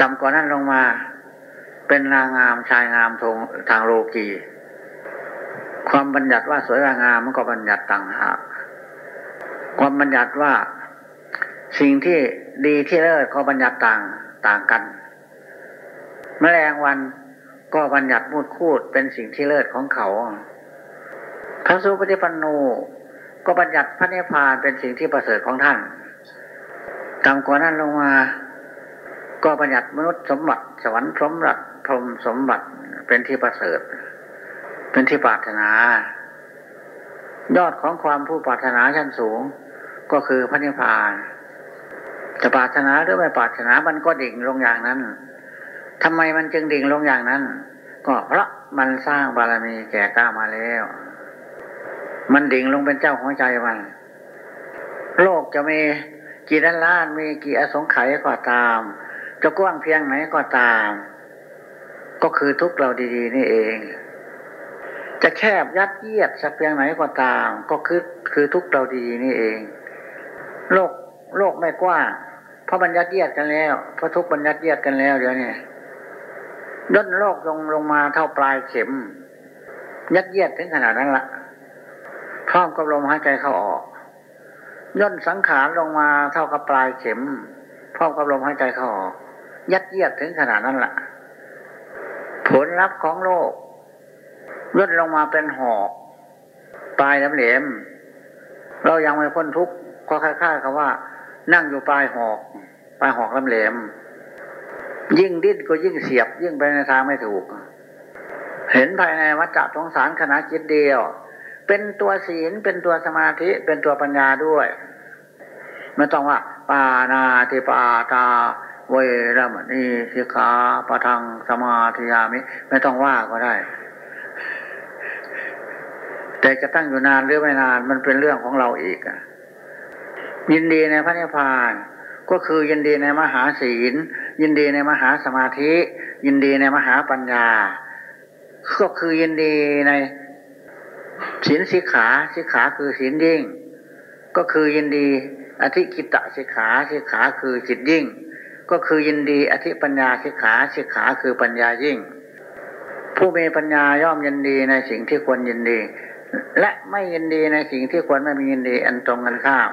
ต่ำกว่านั้นลงมา เป็นนางงามชายงามทงทางโลกี ความบัญญัติว่าสวยงามมันก็บัญญัติต่างหากความบัญญัติว่าสิ่งที่ดีที่เลิศก็บัญญัติต่างต่างกัน แมลงวันก็บัญญัติมูดคูดเป็นสิ่งที่เลิศของเขา พระสุปฏิปันโนก็บัญญัติพระเนพานเป็นสิ่งที่ประเสริฐของท่านต่ำกว่านั้นลงมา ก็บัญญัติมนุษย์สมบัติ สวรรค์สมบัติพรมสมบัติเป็นที่ประเสริฐ เป็นที่ปรารถนา ยอดของความผู้ปรารถนาชั้นสูง ก็คือพระนิพพานจะปรารถนาหรือไม่ปรารถนามันก็ดิ่งลงอย่างนั้นทำไมมันจึงดิ่งลงอย่างนั้น ก็เพราะมันสร้างบารมีแก่กล้ามาแล้ว มันดิ่งลงเป็นเจ้าของใจมัน โลกจะมีกี่ด้านล้านมีกี่อสงไขยก็ตาม จะกว้างเพียงไหนก็ตาม ก็คือทุกเราดี ๆ นี่เอง จะแคบยัดเยียดสักเพียงไหนก็ตาม ก็คือคือทุกเราดีๆนี่เอง โลกโลกไม่กว้างเพราะบัญญัติเยียดกันแล้วเพราะทุกบัญญัติเยียดกันแล้วเดี๋ยวนี้ย่นโลกลงลงมาเท่าปลายเข็ม ยัดเยียดถึงขนาดนั้นละพร้อมกับลมหายใจเข้าออก ย่นสังขารลงมาเท่ากับปลายเข็ม พร้อมกับลมหายใจเข้าออก ยัดเยียดถึงขนาดนั้นละผลลัพธ์ของโลกย่นลงมาเป็นหอกปลายแหลมเรายังไม่พ้นทุกข์ก็คล้ายๆกับว่า นั่งอยู่ปลายหอก ปลายหอกลำแหลมยิ่งดิ้นก็ยิ่งเสียบ ยิ่งไปในทางไม่ถูก เห็นภายในวัฏฏะสงสารขณะจิตเดียว เป็นตัวศีลเป็นตัวสมาธิเป็นตัวปัญญาด้วยไม่ต้องว่าปานาติปาตา เวรมณีสิกขาปะทังสมาธิยามิ ไม่ต้องว่าก็ได้ แต่จะตั้งอยู่นานหรือไม่นานมันเป็นเรื่องของเราอีกยินดีในพระนิพพานก็คือยินดีในมหาศีล ยินดีในมหาสมาธิ ยินดีในมหาปัญญา ก็คือยินดีในศีลสิกขาสิกขาคือศีลยิ่ง ก็คือยินดีอธิกิตะสิกขาสิกขาคือจิตยิ่ง ก็คือยินดีอธิปัญญาสิกขาสิกขาคือปัญญายิ่ง ผู้มีปัญญาย่อมยินดีในสิ่งที่ควรยินดี และไม่ยินดีในสิ่งที่ควรไม่มียินดีอันตรงกันข้าม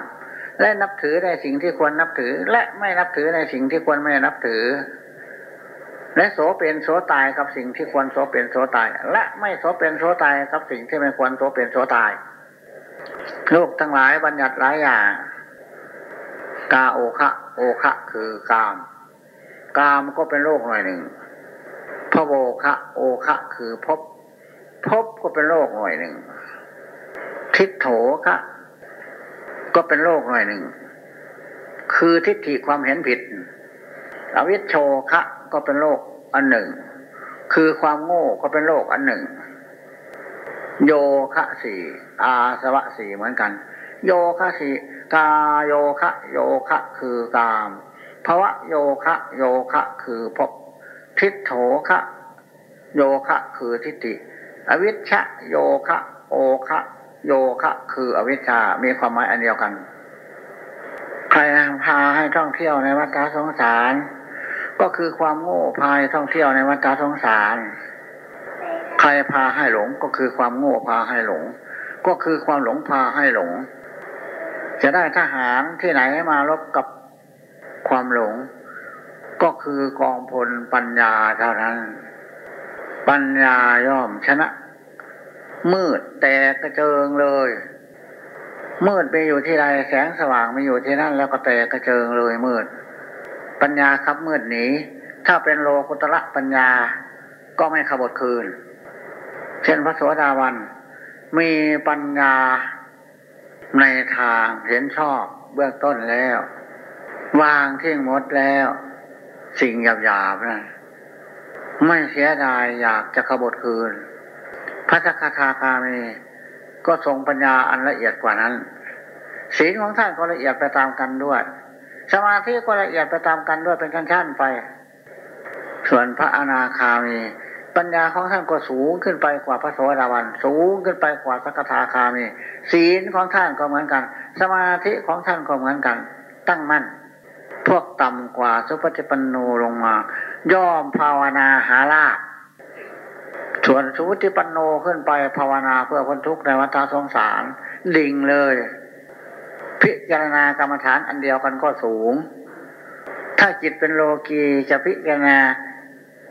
และนับถือในสิ่งที่ควรนับถือ และไม่นับถือในสิ่งที่ควรไม่นับถือ และโสเป็นโสตายกับสิ่งที่ควรโสเป็นโสตาย และไม่โสเป็นโสตายกับสิ่งที่ไม่ควรโสเป็นโสตายโลกทั้งหลายบัญญัติหลายอย่าง กาโอคะโอคะคือกาม กามก็เป็นโลกหน่อยหนึ่งพระโอคะโอคะคือพบ พบก็เป็นโลกหน่อยหนึ่งทิฏโถคะก็เป็นโรคหน่อยหนึ่ง คือทิฏฐิความเห็นผิด อวิชโชคะก็เป็นโรคอันหนึ่ง คือความโง่ก็เป็นโรคอันหนึ่ง โยคะสี่อาสวะสี่เหมือนกัน โยคะสิ กาโยคะ โยคะคือกามภวะโยคะ โยคะคือภพทิฏโถคะโยคะคือทิฏฐิอวิชชะโยคะโอคะโยคะ คืออวิชชา มีความหมายอันเดียวกัน ใครพาให้ท่องเที่ยวในวัฏสงสาร ก็คือความโง่พายท่องเที่ยวในวัฏสงสาร ใครพาให้หลงก็คือความโง่พาให้หลง ก็คือความหลงพาให้หลง จะได้ทหารที่ไหนมารบกับความหลง ก็คือกองพลปัญญาเท่านั้น ปัญญาย่อมชนะ มืดแต่กระเจิงเลย มืดไปอยู่ที่ใดแสงสว่างไม่อยู่ที่นั่น แล้วก็แตกกระเจิงเลยมืด ปัญญาครับมืดหนีถ้าเป็นโลกุตระปัญญาก็ไม่ขบดคืน เช่นพระสวสดาวันมีปัญญา ในทางเห็นชอบเบื้องต้นแล้ว วางทิ้งหมดแล้ว สิ่งหยาบๆนะไม่เสียดายอยากจะขบคืน พระสกทาคามีก็ทรงปัญญาอันละเอียดกว่านั้นศีลของท่านก็ละเอียดไปตามกันด้วย สมาธิก็ละเอียดไปตามกันด้วยเป็นขั้นๆไป ส่วนพระอนาคามี ปัญญาของท่านก็สูงขึ้นไปกว่าพระโสดาบัน สูงขึ้นไปกว่าสกทาคามีศีลของท่านก็เหมือนกัน สมาธิของท่านก็เหมือนกัน ตั้งมั่น พวกต่ำกว่าสุปฏิปันโนลงมา ย่อมภาวนาหาลาภส่วนสุปฏิปันโนขึ้นไปภาวนาเพื่อพ้นทุกข์ในวัฏสงสาร ดิ่งเลย พิจารณากรรมฐานอันเดียวกันก็สูง ถ้าจิตเป็นโลกีจะพิจารณา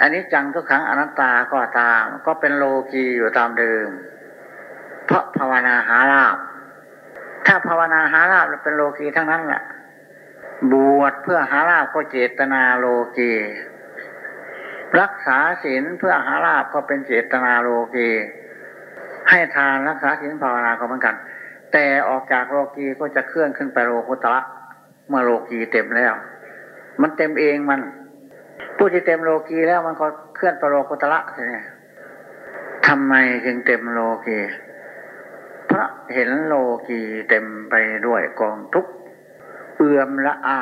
อันนี้จังทุกครั้งอนัตตาก็ตาม ก็เป็นโลกีอยู่ตามเดิม เพราะภาวนาหาลาภถ้าภาวนาหาลาภเป็นโลกีทั้งนั้นแหละบวชเพื่อหาลาภก็เจตนาโลกีรักษาศีลเพื่อหาลาภก็เป็นเจตนาโลกีให้ทานรักษาศีลภาวนาก็เหมือนกัน แต่ออกจากโลกีก็จะเคลื่อนขึ้นไปโลกุตระเมื่อโลกีเต็มแล้ว มันเต็มเองมัน ผู้ที่เต็มโลกีแล้วมันก็เคลื่อนปรโลกุตระใช่ไหมทำไมจึงเต็มโลกีพระเห็นโลกีเต็มไปด้วยกองทุกข์เอื่อมละอา